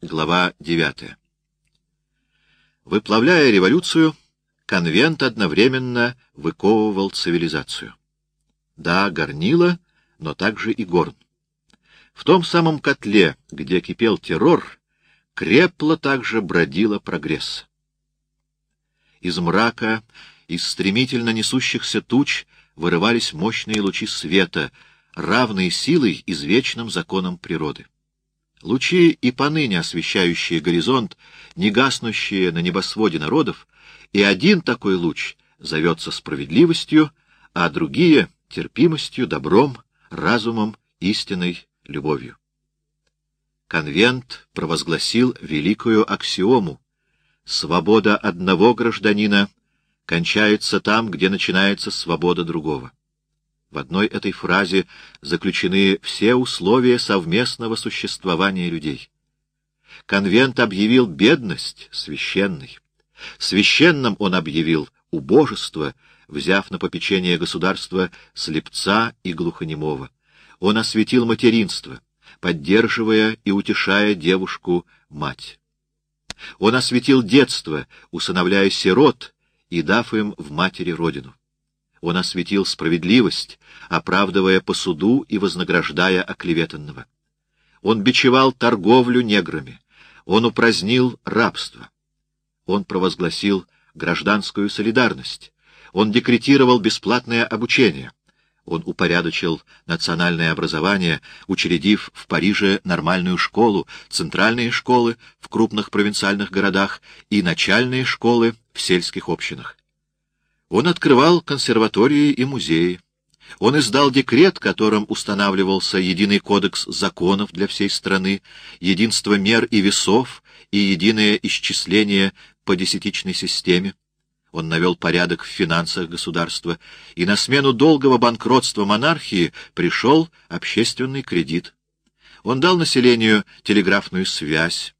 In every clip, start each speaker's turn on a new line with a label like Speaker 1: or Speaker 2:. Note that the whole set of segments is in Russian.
Speaker 1: Глава 9. Выплавляя революцию, конвент одновременно выковывал цивилизацию. Да, горнило, но также и горн. В том самом котле, где кипел террор, крепло также бродило прогресс. Из мрака, из стремительно несущихся туч вырывались мощные лучи света, равные силой извечным законам природы. Лучи и поныне освещающие горизонт, не гаснущие на небосводе народов, и один такой луч зовется справедливостью, а другие — терпимостью, добром, разумом, истиной, любовью. Конвент провозгласил великую аксиому «Свобода одного гражданина кончается там, где начинается свобода другого». В одной этой фразе заключены все условия совместного существования людей. Конвент объявил бедность священной. Священным он объявил убожество, взяв на попечение государства слепца и глухонемого. Он осветил материнство, поддерживая и утешая девушку-мать. Он осветил детство, усыновляя сирот и дав им в матери родину. Он осветил справедливость, оправдывая по суду и вознаграждая оклеветанного. Он бичевал торговлю неграми. Он упразднил рабство. Он провозгласил гражданскую солидарность. Он декретировал бесплатное обучение. Он упорядочил национальное образование, учредив в Париже нормальную школу, центральные школы в крупных провинциальных городах и начальные школы в сельских общинах. Он открывал консерватории и музеи. Он издал декрет, которым устанавливался единый кодекс законов для всей страны, единство мер и весов и единое исчисление по десятичной системе. Он навел порядок в финансах государства, и на смену долгого банкротства монархии пришел общественный кредит. Он дал населению телеграфную связь,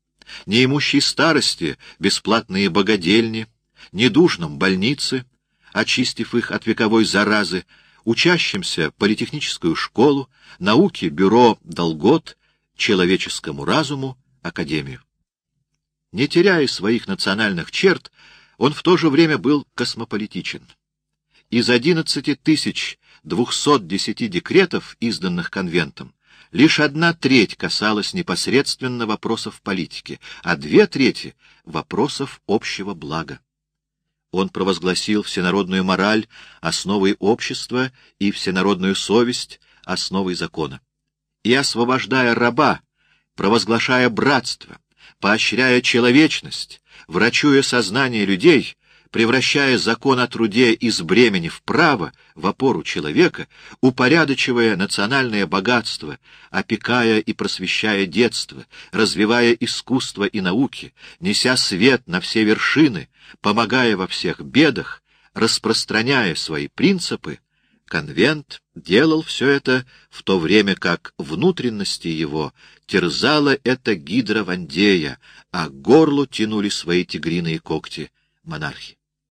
Speaker 1: неимущей старости — бесплатные богадельни, недужным — больницы — очистив их от вековой заразы, учащимся политехническую школу, науке бюро Долгот, человеческому разуму академию. Не теряя своих национальных черт, он в то же время был космополитичен. Из 11 тысяч 210 декретов, изданных конвентом, лишь одна треть касалась непосредственно вопросов политики, а две трети — вопросов общего блага. Он провозгласил всенародную мораль основой общества и всенародную совесть основой закона. И, освобождая раба, провозглашая братство, поощряя человечность, врачуя сознание людей, превращая закон о труде из бремени в право, в опору человека, упорядочивая национальное богатство, опекая и просвещая детство, развивая искусство и науки, неся свет на все вершины, помогая во всех бедах, распространяя свои принципы, конвент делал все это в то время как внутренности его терзала эта гидра Вандея, а горлу тянули свои тигриные когти монархи.